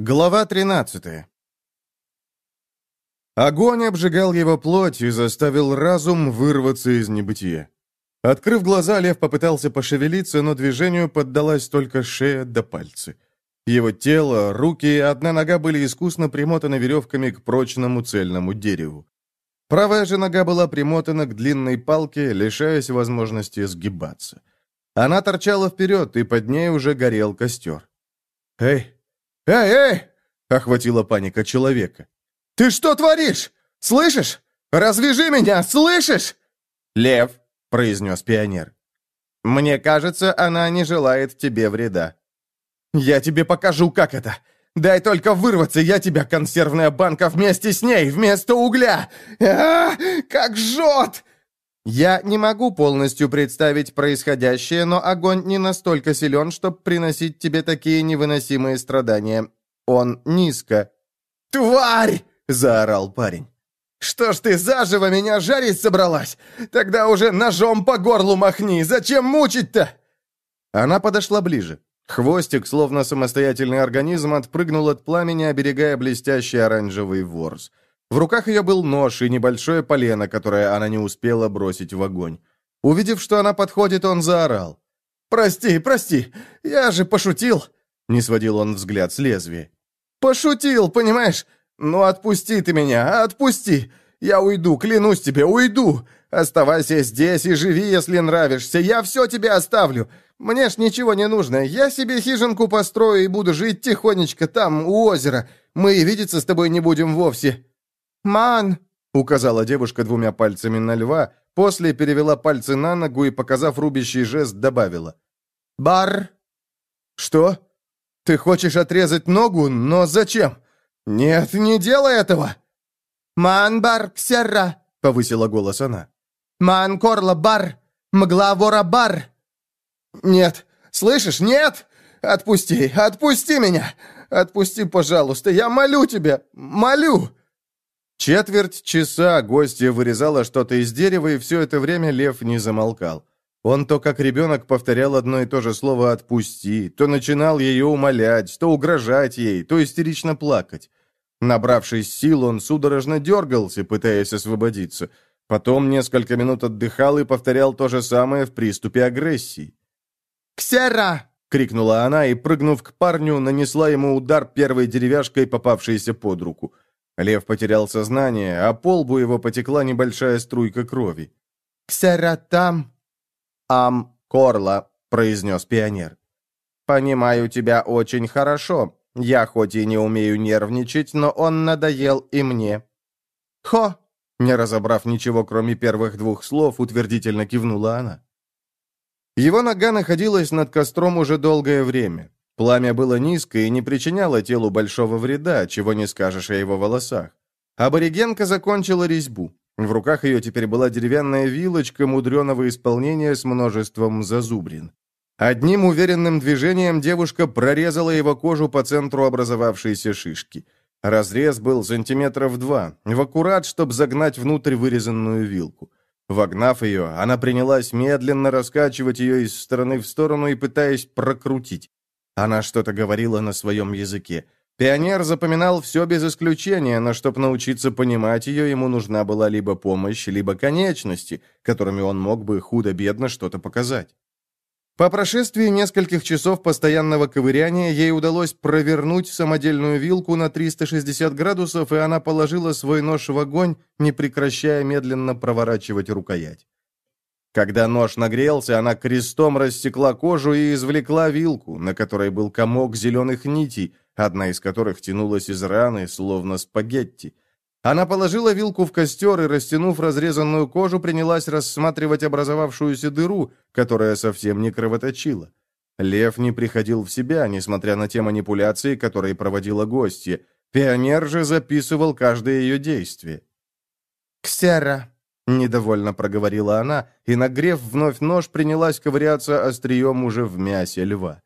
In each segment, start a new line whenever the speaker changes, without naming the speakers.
Глава 13 Огонь обжигал его плоть и заставил разум вырваться из небытия. Открыв глаза, лев попытался пошевелиться, но движению поддалась только шея до пальцы. Его тело, руки и одна нога были искусно примотаны веревками к прочному цельному дереву. Правая же нога была примотана к длинной палке, лишаясь возможности сгибаться. Она торчала вперед, и под ней уже горел костер. «Эй, «Эй, эй!» — охватила паника человека. «Ты что творишь? Слышишь? Развяжи меня, слышишь?»
«Лев», — произнес пионер. «Мне кажется, она не желает тебе вреда».
«Я тебе покажу, как это. Дай только вырваться, я тебя, консервная банка, вместе с ней, вместо угля! А, -а, -а как жжет!»
Я не могу полностью представить происходящее, но огонь не настолько силен, чтобы приносить тебе такие невыносимые страдания. Он низко».
«Тварь!» — заорал парень. «Что ж ты заживо меня жарить собралась? Тогда уже ножом по горлу махни! Зачем мучить-то?»
Она подошла ближе. Хвостик, словно самостоятельный организм, отпрыгнул от пламени, оберегая блестящий оранжевый ворс. В руках ее был нож и небольшое полено, которое она не успела бросить в огонь. Увидев, что она подходит, он заорал.
«Прости, прости, я же пошутил!» Не сводил он взгляд с лезвия. «Пошутил, понимаешь? Ну отпусти ты меня, отпусти! Я уйду, клянусь тебе, уйду! Оставайся здесь и живи, если нравишься, я все тебе оставлю! Мне ж ничего не нужно, я себе хижинку построю и буду жить тихонечко там, у озера. Мы и видеться с тобой не будем вовсе.
«Ман!» — указала девушка двумя пальцами на льва, после перевела пальцы на ногу и, показав рубящий жест, добавила.
«Бар!» «Что? Ты хочешь отрезать ногу, но зачем? Нет, не делай этого!»
«Ман бар ксерра!» — повысила голос она. «Ман корла бар! Мгла вора бар!»
«Нет, слышишь, нет! Отпусти, отпусти меня! Отпусти, пожалуйста, я молю тебя, молю!»
Четверть часа гостья вырезала что-то из дерева, и все это время лев не замолкал. Он то как ребенок повторял одно и то же слово «отпусти», то начинал ее умолять, то угрожать ей, то истерично плакать. Набравшись сил, он судорожно дергался, пытаясь освободиться. Потом несколько минут отдыхал и повторял то же самое в приступе агрессии.
«Ксера!»
— крикнула она и, прыгнув к парню, нанесла ему удар первой деревяшкой, попавшейся под руку. Лев потерял сознание, а по лбу его потекла небольшая струйка крови.
«Ксератам!»
«Ам Корла», — произнес пионер. «Понимаю тебя очень хорошо. Я хоть и не умею нервничать, но он надоел и мне».
«Хо!»
Не разобрав ничего, кроме первых двух слов, утвердительно кивнула она. Его нога находилась над костром уже долгое время. Пламя было низко и не причиняло телу большого вреда, чего не скажешь о его волосах. Аборигенка закончила резьбу. В руках ее теперь была деревянная вилочка мудреного исполнения с множеством зазубрин. Одним уверенным движением девушка прорезала его кожу по центру образовавшейся шишки. Разрез был сантиметров два, в аккурат, чтобы загнать внутрь вырезанную вилку. Вогнав ее, она принялась медленно раскачивать ее из стороны в сторону и пытаясь прокрутить. Она что-то говорила на своем языке. Пионер запоминал все без исключения, но чтобы научиться понимать ее, ему нужна была либо помощь, либо конечности, которыми он мог бы худо-бедно что-то показать. По прошествии нескольких часов постоянного ковыряния ей удалось провернуть самодельную вилку на 360 градусов, и она положила свой нож в огонь, не прекращая медленно проворачивать рукоять. Когда нож нагрелся, она крестом рассекла кожу и извлекла вилку, на которой был комок зеленых нитей, одна из которых тянулась из раны, словно спагетти. Она положила вилку в костер и, растянув разрезанную кожу, принялась рассматривать образовавшуюся дыру, которая совсем не кровоточила. Лев не приходил в себя, несмотря на те манипуляции, которые проводила гостья. Пионер же записывал каждое ее действие.
«Ксера»,
Недовольно проговорила она, и, нагрев вновь нож, принялась ковыряться острием уже в мясе льва.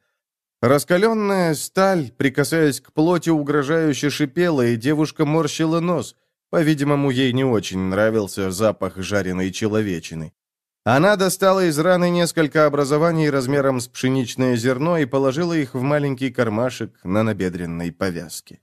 Раскаленная сталь, прикасаясь к плоти, угрожающе шипела, и девушка морщила нос. По-видимому, ей не очень нравился запах жареной человечины. Она достала из раны несколько образований размером с пшеничное зерно и положила их в маленький кармашек на набедренной повязке.